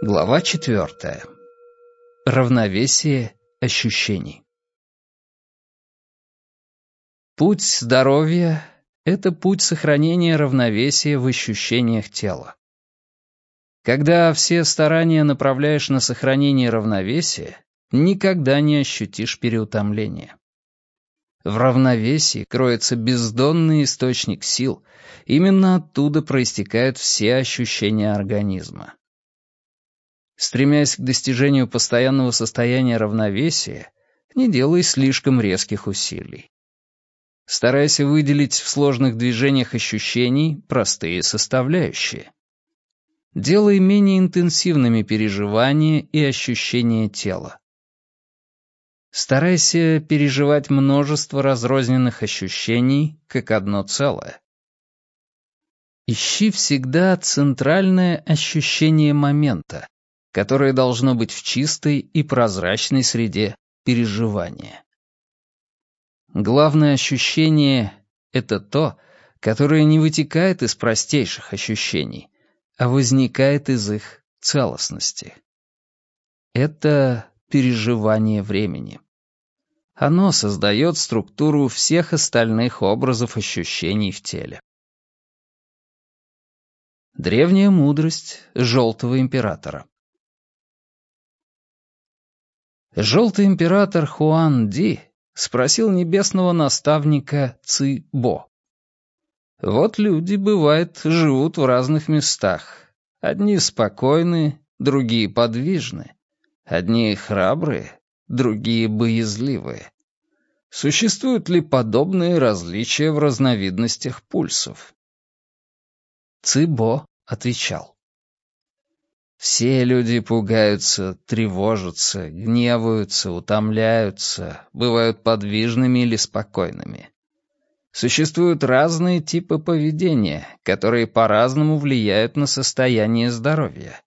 Глава четвертая. Равновесие ощущений. Путь здоровья — это путь сохранения равновесия в ощущениях тела. Когда все старания направляешь на сохранение равновесия, никогда не ощутишь переутомления. В равновесии кроется бездонный источник сил, именно оттуда проистекают все ощущения организма. Стремясь к достижению постоянного состояния равновесия, не делай слишком резких усилий. Старайся выделить в сложных движениях ощущений простые составляющие. Делай менее интенсивными переживания и ощущения тела. Старайся переживать множество разрозненных ощущений как одно целое. Ищи всегда центральное ощущение момента, которое должно быть в чистой и прозрачной среде переживания. Главное ощущение — это то, которое не вытекает из простейших ощущений, а возникает из их целостности. Это переживание времени. Оно создает структуру всех остальных образов ощущений в теле. Древняя мудрость Желтого Императора Желтый император Хуан Ди спросил небесного наставника Ци Бо. Вот люди, бывает, живут в разных местах. Одни спокойны, другие подвижны. Одни храбрые, другие боязливые. Существуют ли подобные различия в разновидностях пульсов? Цибо отвечал. Все люди пугаются, тревожатся, гневаются, утомляются, бывают подвижными или спокойными. Существуют разные типы поведения, которые по-разному влияют на состояние здоровья.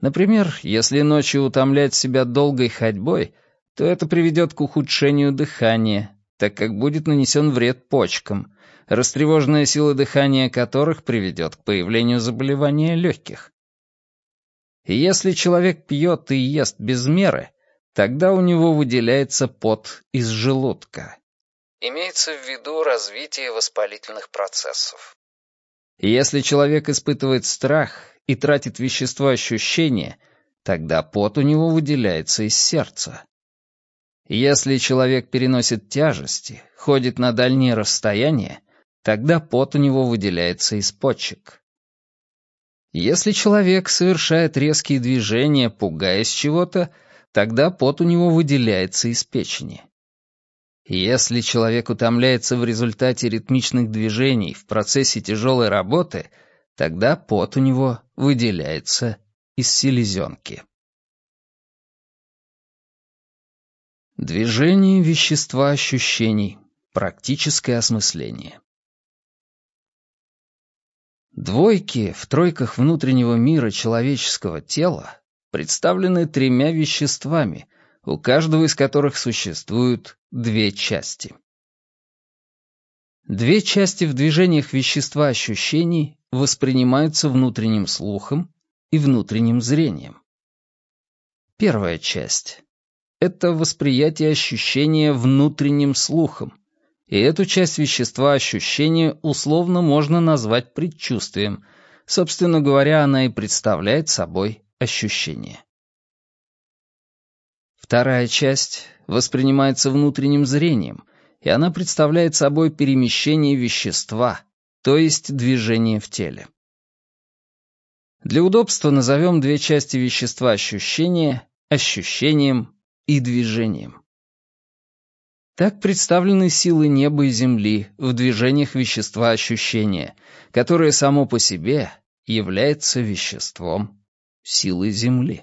Например, если ночью утомлять себя долгой ходьбой, то это приведет к ухудшению дыхания, так как будет нанесен вред почкам, растревоженная сила дыхания которых приведет к появлению заболевания легких. И если человек пьет и ест без меры, тогда у него выделяется пот из желудка. Имеется в виду развитие воспалительных процессов. Если человек испытывает страх и тратит вещество ощущения, тогда пот у него выделяется из сердца. Если человек переносит тяжести, ходит на дальние расстояния, тогда пот у него выделяется из почек. Если человек совершает резкие движения, пугаясь чего-то, тогда пот у него выделяется из печени. Если человек утомляется в результате ритмичных движений в процессе тяжелой работы, тогда пот у него выделяется из селезенки. Движение вещества ощущений. Практическое осмысление. Двойки в тройках внутреннего мира человеческого тела представлены тремя веществами, у каждого из которых существуют две части. Две части в движениях вещества ощущений воспринимаются внутренним слухом и внутренним зрением. Первая часть — это восприятие ощущения внутренним слухом, и эту часть вещества ощущения условно можно назвать предчувствием. Собственно говоря, она и представляет собой ощущение. Вторая часть воспринимается внутренним зрением, и она представляет собой перемещение вещества, то есть движение в теле. Для удобства назовем две части вещества ощущения ощущением и движением. Так представлены силы неба и земли в движениях вещества ощущения, которое само по себе является веществом силы Земли.